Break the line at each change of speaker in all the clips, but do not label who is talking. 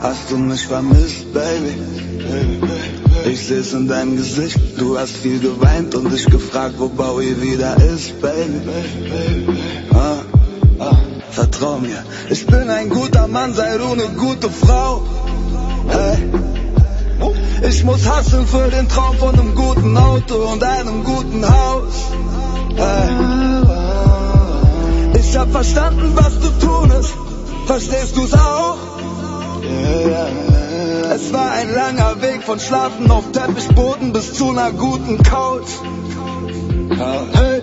Hast du mich vermisst, Baby? Ich seh's in deinem Gesicht, du hast viel geweint und dich gefragt, wo Bowie wieder ist, Baby. Ah, ah, vertrau mir, ich bin ein guter Mann, sei du eine gute Frau. Hey. Ich muss hasseln für den Traum von einem guten Auto und einem guten Haus. Hey. Ich hab verstanden, was zu tun ist. Verstehst du's auch? Es war ein langer Weg von Schlafen auf Teppichboden bis zu einer guten Couch. Hey.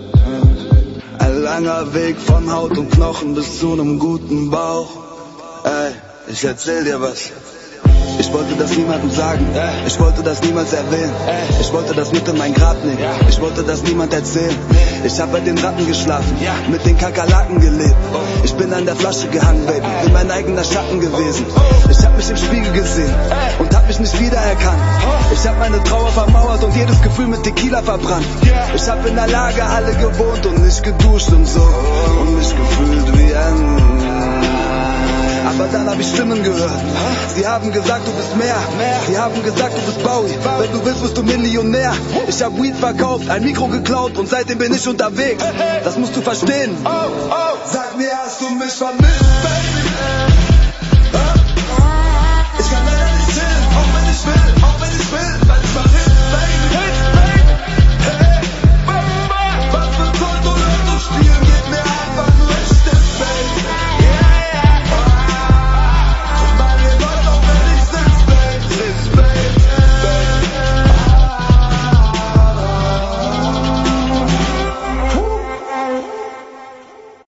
Ein langer Weg von Haut und Knochen bis zu einem guten Bauch. Ey, ich erzähl dir was. Ich wollte das niemandem sagen, ich wollte das niemals erwähnen. Ich wollte das mit in mein Grab nehmen, ich wollte das niemand erzählen. Ich hab bei den Ratten geschlafen, mit den Kakerlaken gelebt. Ich bin an der Flasche gehangen, Baby, bin mein eigener Schatten gewesen. Ich hab mich im Spiegel gesehen und hab mich nicht wiedererkannt. Ich hab meine Trauer vermauert und jedes Gefühl mit Tequila verbrannt. Ich hab in der Lagerhalle gewohnt und nicht geduscht und so und mich gefühlt wie Stimmen gehört. Sie haben gesagt, du bist mehr. Sie haben gesagt, du bist Bowie. Wenn du willst, bist du Millionär. Ich hab Weed verkauft, ein Mikro geklaut und seitdem bin ich unterwegs. Das musst du verstehen. Sag mir, hast du mich vermisst, Baby?